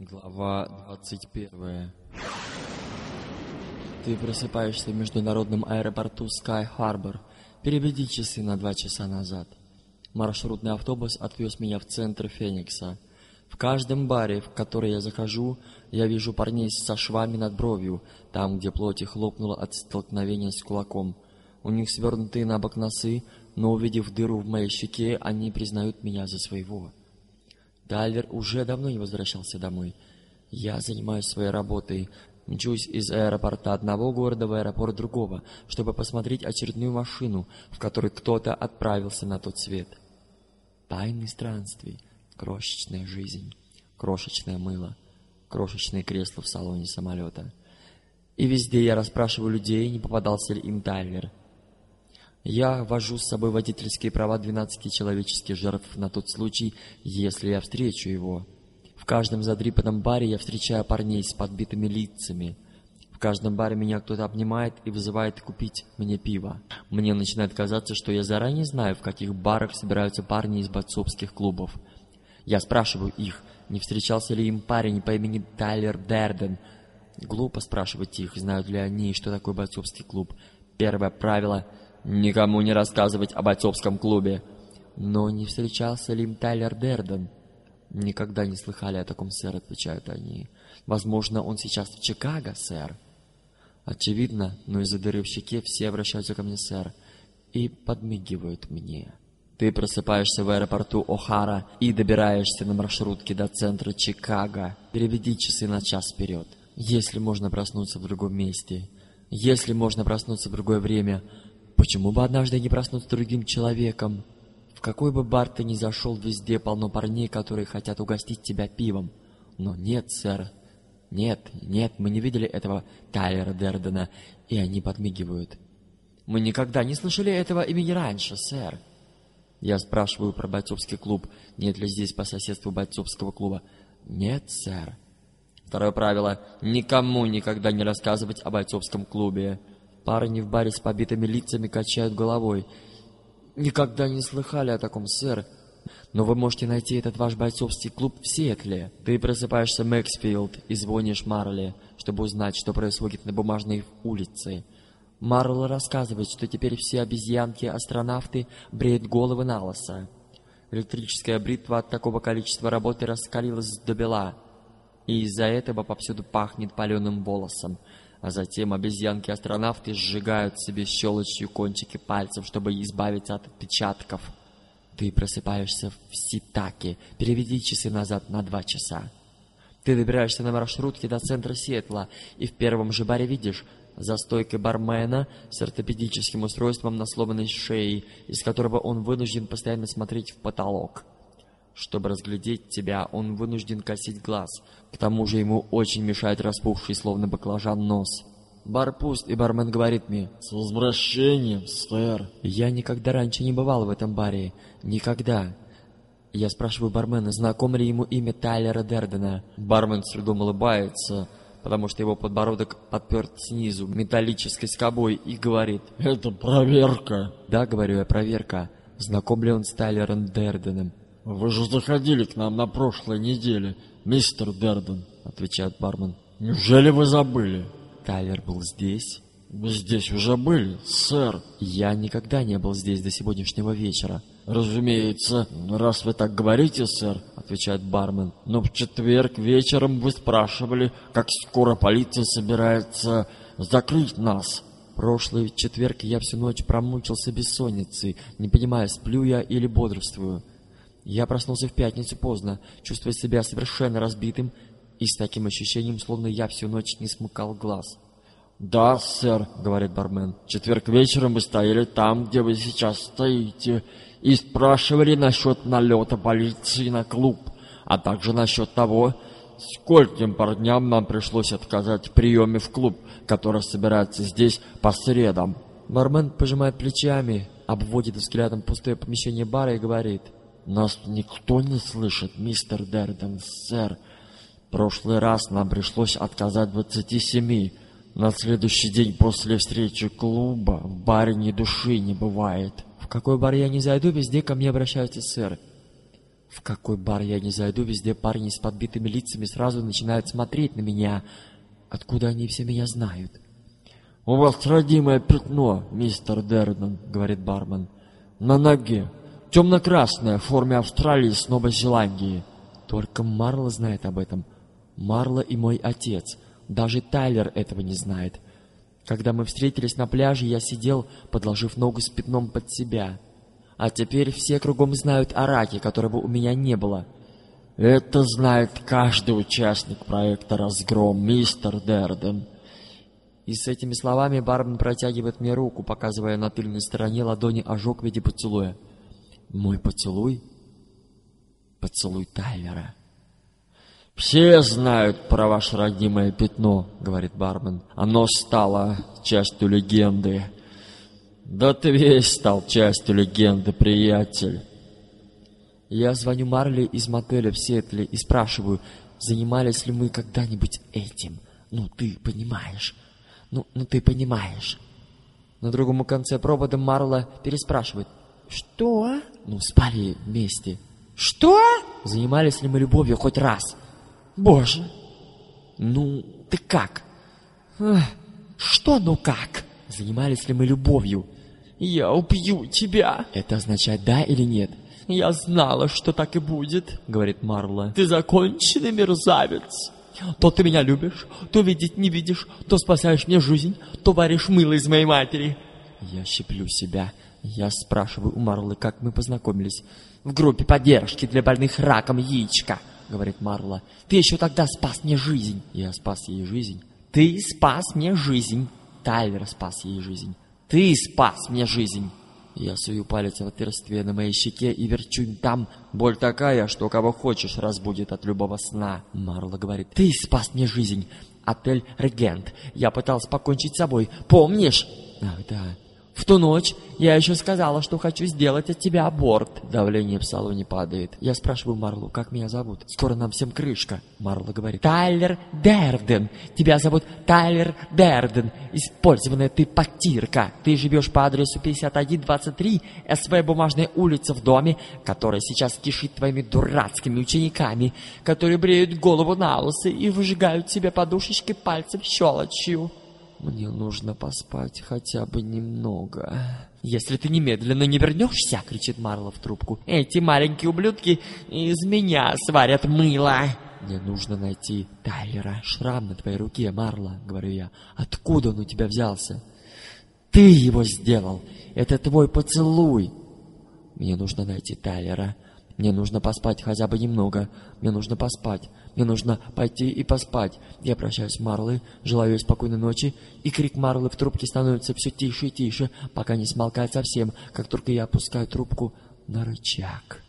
Глава 21 Ты просыпаешься в международном аэропорту Sky Harbor. Переведи часы на два часа назад. Маршрутный автобус отвез меня в центр Феникса. В каждом баре, в который я захожу, я вижу парней со швами над бровью, там, где плоть их лопнула от столкновения с кулаком. У них свернутые на бок носы, но увидев дыру в моей щеке, они признают меня за своего. Тайлер уже давно не возвращался домой. Я занимаюсь своей работой, мчусь из аэропорта одного города в аэропорт другого, чтобы посмотреть очередную машину, в которой кто-то отправился на тот свет. Тайны странствий, крошечная жизнь, крошечное мыло, крошечное кресло в салоне самолета. И везде я расспрашиваю людей, не попадался ли им Тайлер. Я вожу с собой водительские права 12 человеческих жертв на тот случай, если я встречу его. В каждом задрипанном баре я встречаю парней с подбитыми лицами. В каждом баре меня кто-то обнимает и вызывает купить мне пиво. Мне начинает казаться, что я заранее знаю, в каких барах собираются парни из бойцовских клубов. Я спрашиваю их, не встречался ли им парень по имени Тайлер Дерден. Глупо спрашивать их, знают ли они, что такое бойцовский клуб. Первое правило — Никому не рассказывать об отцовском клубе. Но не встречался ли им Тайлер Дерден? Никогда не слыхали о таком, сэр, отвечают они. Возможно, он сейчас в Чикаго, сэр. Очевидно, но из-за дыры в щеке все обращаются ко мне, сэр, и подмигивают мне. Ты просыпаешься в аэропорту О'Хара и добираешься на маршрутке до центра Чикаго. Переведи часы на час вперед. Если можно проснуться в другом месте, если можно проснуться в другое время, Почему бы однажды не проснуться другим человеком? В какой бы бар ты ни зашел, везде полно парней, которые хотят угостить тебя пивом. Но нет, сэр. Нет, нет, мы не видели этого Тайлера Дердена, и они подмигивают. Мы никогда не слышали этого имени раньше, сэр. Я спрашиваю про бойцовский клуб. Нет ли здесь по соседству бойцовского клуба? Нет, сэр. Второе правило. Никому никогда не рассказывать о бойцовском клубе. Парни в баре с побитыми лицами качают головой. «Никогда не слыхали о таком, сэр. Но вы можете найти этот ваш бойцовский клуб в Сиэтле. Ты просыпаешься в Мэксфилд и звонишь Марли, чтобы узнать, что происходит на бумажной улице. Марл рассказывает, что теперь все обезьянки-астронавты бреют головы на лосо. Электрическая бритва от такого количества работы раскалилась до бела, и из-за этого повсюду пахнет паленым волосом а затем обезьянки-астронавты сжигают себе щелочью кончики пальцев, чтобы избавиться от отпечатков. Ты просыпаешься в Ситаке. Переведи часы назад на два часа. Ты добираешься на маршрутке до центра Сиэтла, и в первом же баре видишь за стойкой бармена с ортопедическим устройством на сломанной шее, из которого он вынужден постоянно смотреть в потолок. Чтобы разглядеть тебя, он вынужден косить глаз. К тому же ему очень мешает распухший, словно баклажан, нос. Бар пуст, и бармен говорит мне «С возвращением, сэр!» Я никогда раньше не бывал в этом баре. Никогда. Я спрашиваю бармена, знакомо ли ему имя Тайлера Дердена. Бармен с трудом улыбается, потому что его подбородок подперт снизу металлической скобой и говорит «Это проверка!» Да, говорю я, проверка. Знаком ли он с Тайлером Дерденом? «Вы же заходили к нам на прошлой неделе, мистер Дерден», — отвечает бармен. «Неужели вы забыли?» «Тайлер был здесь?» «Вы здесь уже были, сэр?» «Я никогда не был здесь до сегодняшнего вечера». «Разумеется, раз вы так говорите, сэр», — отвечает бармен. «Но в четверг вечером вы спрашивали, как скоро полиция собирается закрыть нас». Прошлый четверг я всю ночь промучился бессонницей, не понимая, сплю я или бодрствую. Я проснулся в пятницу поздно, чувствуя себя совершенно разбитым и с таким ощущением, словно я всю ночь не смыкал глаз. «Да, сэр», — говорит бармен, — «четверг вечером мы стояли там, где вы сейчас стоите, и спрашивали насчет налета полиции на клуб, а также насчет того, скольким парням нам пришлось отказать в приеме в клуб, который собирается здесь по средам». Бармен пожимает плечами, обводит взглядом пустое помещение бара и говорит — нас никто не слышит, мистер Дерден, сэр. Прошлый раз нам пришлось отказать 27. На следующий день после встречи клуба в баре ни души не бывает. В какой бар я не зайду, везде ко мне обращаются, сэр. В какой бар я не зайду, везде парни с подбитыми лицами сразу начинают смотреть на меня. Откуда они все меня знают? «У вас родимое пятно, мистер Дерден», — говорит бармен. «На ноге. Темно-красное, в форме Австралии с Новой Зеландии». Только Марла знает об этом. Марла и мой отец. Даже Тайлер этого не знает. Когда мы встретились на пляже, я сидел, подложив ногу с пятном под себя. А теперь все кругом знают о раке, которого у меня не было. Это знает каждый участник проекта «Разгром», мистер Дерден. И с этими словами бармен протягивает мне руку, показывая на тыльной стороне ладони ожог в виде поцелуя. Мой поцелуй? Поцелуй Тайлера. «Все знают про ваше родимое пятно», — говорит бармен. «Оно стало частью легенды». «Да ты весь стал частью легенды, приятель». Я звоню Марли из мотеля в Сиэтле и спрашиваю, занимались ли мы когда-нибудь этим. Ну, ты понимаешь. Ну, ну ты понимаешь. На другом конце провода Марла переспрашивает. Что? Ну, спали вместе. Что? Занимались ли мы любовью хоть раз? Боже! Ну, ты как? Что ну как? Занимались ли мы любовью? Я убью тебя! Это означает да или нет? Я знала, что так и будет, говорит Марла. Ты законченный мерзавец. То ты меня любишь, то видеть не видишь, то спасаешь мне жизнь, то варишь мыло из моей матери. Я щеплю себя. Я спрашиваю у Марлы, как мы познакомились. В группе поддержки для больных раком яичка. — говорит Марла. «Ты еще тогда спас мне жизнь!» Я спас ей жизнь. «Ты спас мне жизнь!» Тайлер спас ей жизнь. «Ты спас мне жизнь!» Я сую палец в отверстие на моей щеке и верчу там. Боль такая, что кого хочешь разбудит от любого сна. Марла говорит, ты спас мне жизнь. Отель «Регент». Я пытался покончить с собой. Помнишь? Ах, да. В ту ночь я еще сказала, что хочу сделать от тебя аборт. Давление в салоне падает. Я спрашиваю Марлу, как меня зовут. Скоро нам всем крышка. Марла говорит, Тайлер Дерден. Тебя зовут Тайлер Дерден. Использованная ты потирка. Ты живешь по адресу 5123 СВ Бумажная улица в доме, который сейчас кишит твоими дурацкими учениками, которые бреют голову на усы и выжигают себе подушечкой пальцев щелочью. Мне нужно поспать хотя бы немного. Если ты немедленно не вернешься, кричит Марла в трубку, эти маленькие ублюдки из меня сварят мыло. Мне нужно найти Тайлера. Шрам на твоей руке, Марла, говорю я. Откуда он у тебя взялся? Ты его сделал. Это твой поцелуй. Мне нужно найти Тайлера. Мне нужно поспать хотя бы немного. Мне нужно поспать. Мне нужно пойти и поспать. Я прощаюсь с Марлой, желаю ей спокойной ночи, и крик Марлы в трубке становится все тише и тише, пока не смолкает совсем, как только я опускаю трубку на рычаг.